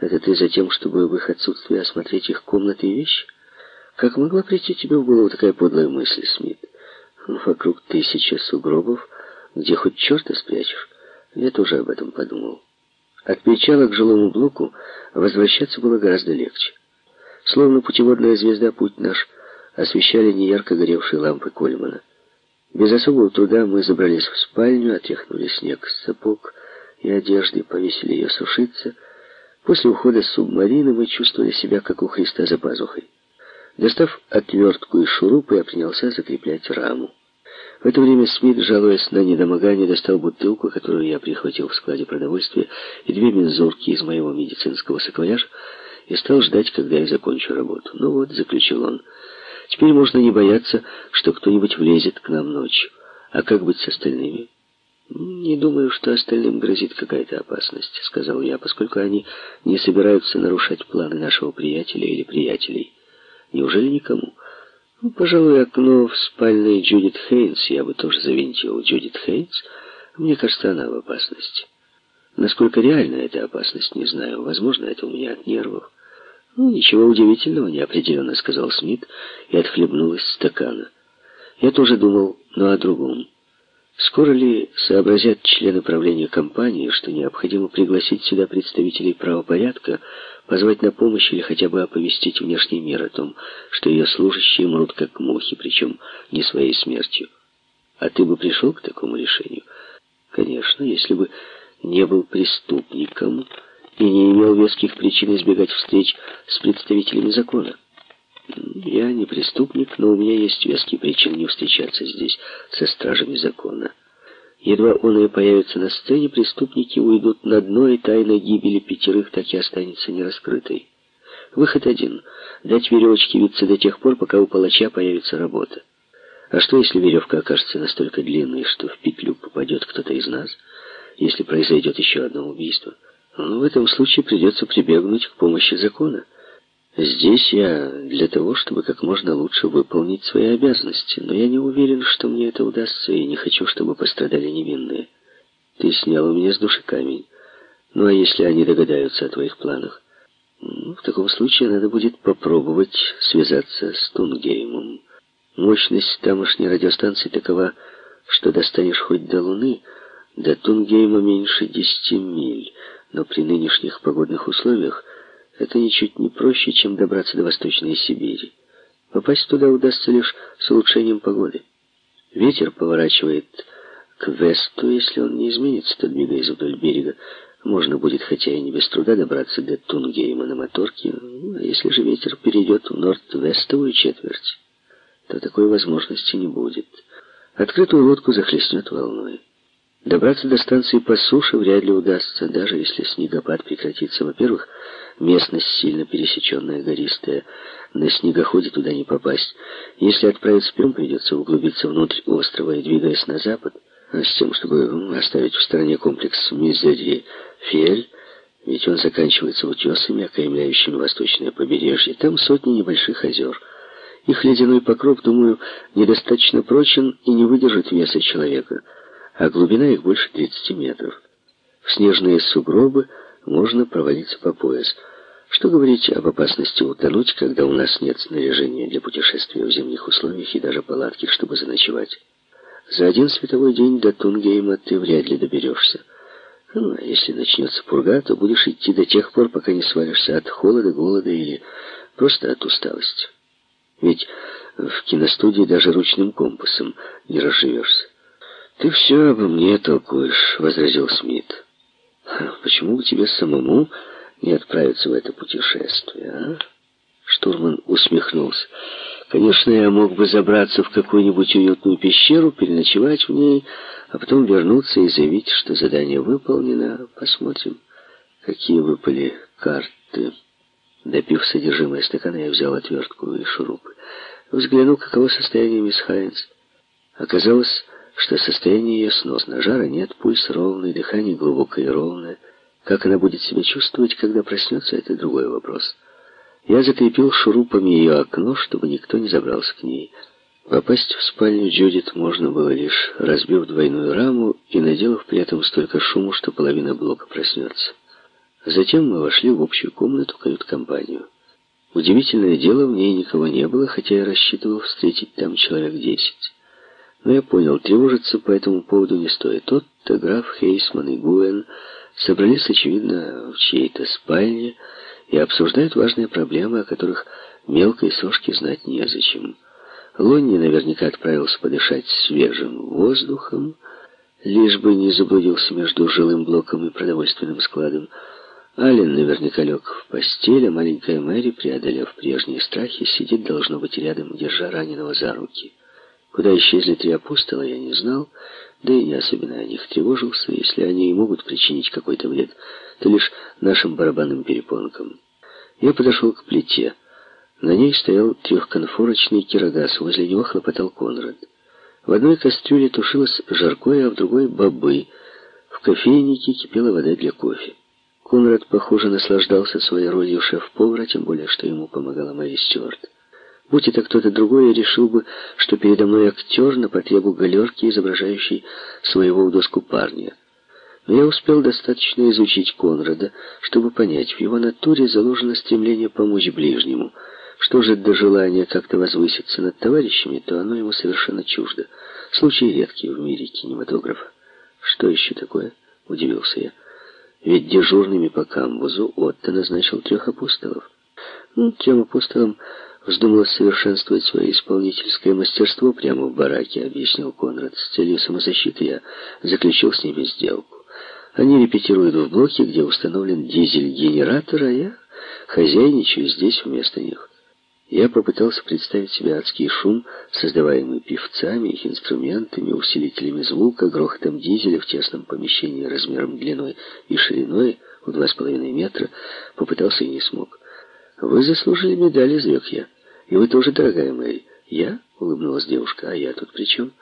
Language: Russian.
Это ты за тем, чтобы в их отсутствие осмотреть их комнаты и вещи? Как могла прийти тебе в голову такая подлая мысль, Смит? Вокруг тысяча сугробов, где хоть черта спрячешь. Я тоже об этом подумал. От причала к жилому блоку возвращаться было гораздо легче. Словно путеводная звезда «Путь наш» освещали неярко горевшие лампы Кольмана. Без особого труда мы забрались в спальню, отряхнули снег с сапог и одежды, повесили ее сушиться. После ухода субмарины мы чувствовали себя, как у Христа за пазухой. Достав отвертку и шурупы, я принялся закреплять раму. В это время Смит, жалуясь на недомогание, достал бутылку, которую я прихватил в складе продовольствия, и две мензурки из моего медицинского саквояжа, и стал ждать, когда я закончу работу. «Ну вот», — заключил он, — «теперь можно не бояться, что кто-нибудь влезет к нам ночью. А как быть с остальными?» «Не думаю, что остальным грозит какая-то опасность», — сказал я, поскольку они не собираются нарушать планы нашего приятеля или приятелей. Неужели никому? Ну, пожалуй, окно в спальной Джудит Хейнс я бы тоже завинтил. Джудит Хейнс? Мне кажется, она в опасности. Насколько реальна эта опасность, не знаю. Возможно, это у меня от нервов. Ну, ничего удивительного, неопределенно сказал Смит и отхлебнул из стакана. Я тоже думал, но о другом. Скоро ли сообразят члены правления компании, что необходимо пригласить сюда представителей правопорядка, позвать на помощь или хотя бы оповестить внешний мир о том, что ее служащие мрут как мухи, причем не своей смертью? А ты бы пришел к такому решению? Конечно, если бы не был преступником и не имел веских причин избегать встреч с представителями закона. Я не преступник, но у меня есть веские причины не встречаться здесь со стражами закона. Едва он и появится на сцене, преступники уйдут на дно, и тайна гибели пятерых так и останется нераскрытой. Выход один — дать веревочке виться до тех пор, пока у палача появится работа. А что, если веревка окажется настолько длинной, что в петлю попадет кто-то из нас, если произойдет еще одно убийство? Ну, в этом случае придется прибегнуть к помощи закона — Здесь я для того, чтобы как можно лучше выполнить свои обязанности, но я не уверен, что мне это удастся, и не хочу, чтобы пострадали невинные. Ты снял у меня с души камень. Ну, а если они догадаются о твоих планах? Ну, в таком случае надо будет попробовать связаться с Тунгеймом. Мощность тамошней радиостанции такова, что достанешь хоть до Луны, до Тунгейма меньше десяти миль, но при нынешних погодных условиях это ничуть не проще, чем добраться до Восточной Сибири. Попасть туда удастся лишь с улучшением погоды. Ветер поворачивает к весту, если он не изменится, то двигаясь вдоль берега, можно будет, хотя и не без труда, добраться до Тунгейма на моторке. Ну, а если же ветер перейдет в норд-вестовую четверть, то такой возможности не будет. Открытую лодку захлестнет волной. Добраться до станции по суше вряд ли удастся, даже если снегопад прекратится. Во-первых, местность сильно пересеченная, гористая. На снегоходе туда не попасть. Если отправиться прям, придется углубиться внутрь острова и, двигаясь на запад, а с тем, чтобы оставить в стороне комплекс Мизери Фель, ведь он заканчивается утесами, окаймляющими восточное побережье. Там сотни небольших озер. Их ледяной покров, думаю, недостаточно прочен и не выдержит веса человека а глубина их больше 30 метров. В снежные сугробы можно провалиться по пояс. Что говорить об опасности утонуть, когда у нас нет снаряжения для путешествия в зимних условиях и даже палатки, чтобы заночевать? За один световой день до Тунгейма ты вряд ли доберешься. Ну, а если начнется пурга, то будешь идти до тех пор, пока не свалишься от холода, голода или просто от усталости. Ведь в киностудии даже ручным компасом не разживешься. «Ты все обо мне толкуешь», — возразил Смит. «Почему бы тебе самому не отправиться в это путешествие, а?» Штурман усмехнулся. «Конечно, я мог бы забраться в какую-нибудь уютную пещеру, переночевать в ней, а потом вернуться и заявить, что задание выполнено. Посмотрим, какие выпали карты». Допив содержимое стакана, я взял отвертку и шурупы. Взглянул, каково состояние мисс Хайнс. Оказалось, что состояние ее сносно. Жара нет, пульс ровный, дыхание глубокое и ровное. Как она будет себя чувствовать, когда проснется, это другой вопрос. Я закрепил шурупами ее окно, чтобы никто не забрался к ней. Попасть в спальню Джудит можно было лишь разбив двойную раму и наделав при этом столько шуму, что половина блока проснется. Затем мы вошли в общую комнату кают-компанию. Удивительное дело, в ней никого не было, хотя я рассчитывал встретить там человек десять. Но я понял, тревожиться по этому поводу не стоит. Тот-то граф Хейсман и Гуэн собрались, очевидно, в чьей-то спальне и обсуждают важные проблемы, о которых мелкой сошке знать незачем. Лонни наверняка отправился подышать свежим воздухом, лишь бы не заблудился между жилым блоком и продовольственным складом. Ален наверняка лег в постель, а маленькая Мэри, преодолев прежние страхи, сидит, должно быть, рядом, держа раненого за руки. Куда исчезли три апостола, я не знал, да и не особенно о них тревожился. Если они и могут причинить какой-то вред, то лишь нашим барабанным перепонкам. Я подошел к плите. На ней стоял трехконфорочный кирогаз, возле него хлопотал Конрад. В одной кастрюле тушилось жаркое, а в другой — бобы. В кофейнике кипела вода для кофе. Конрад, похоже, наслаждался своей ролью шеф-повара, тем более, что ему помогала Мэри Стюарт. Будь это кто-то другой, я решил бы, что передо мной актер на потребу галерки, изображающий своего в доску парня. Но я успел достаточно изучить Конрада, чтобы понять, в его натуре заложено стремление помочь ближнему. Что же до желания как-то возвыситься над товарищами, то оно ему совершенно чуждо. Случай редкий в мире кинематографа. «Что еще такое?» — удивился я. Ведь дежурными по камбузу Отто назначил трех апостолов. Ну, трем апостолам вздумалось совершенствовать свое исполнительское мастерство прямо в бараке, объяснил Конрад. С целью самозащиты я заключил с ними сделку. Они репетируют в блоке, где установлен дизель-генератор, а я хозяйничаю здесь вместо них. Я попытался представить себе адский шум, создаваемый певцами, их инструментами, усилителями звука, грохотом дизеля в тесном помещении размером длиной и шириной в два с половиной метра. Попытался и не смог. «Вы заслужили медаль», — изрек я. «И вы тоже, дорогая Мэри». «Я?» — улыбнулась девушка. «А я тут при чем?»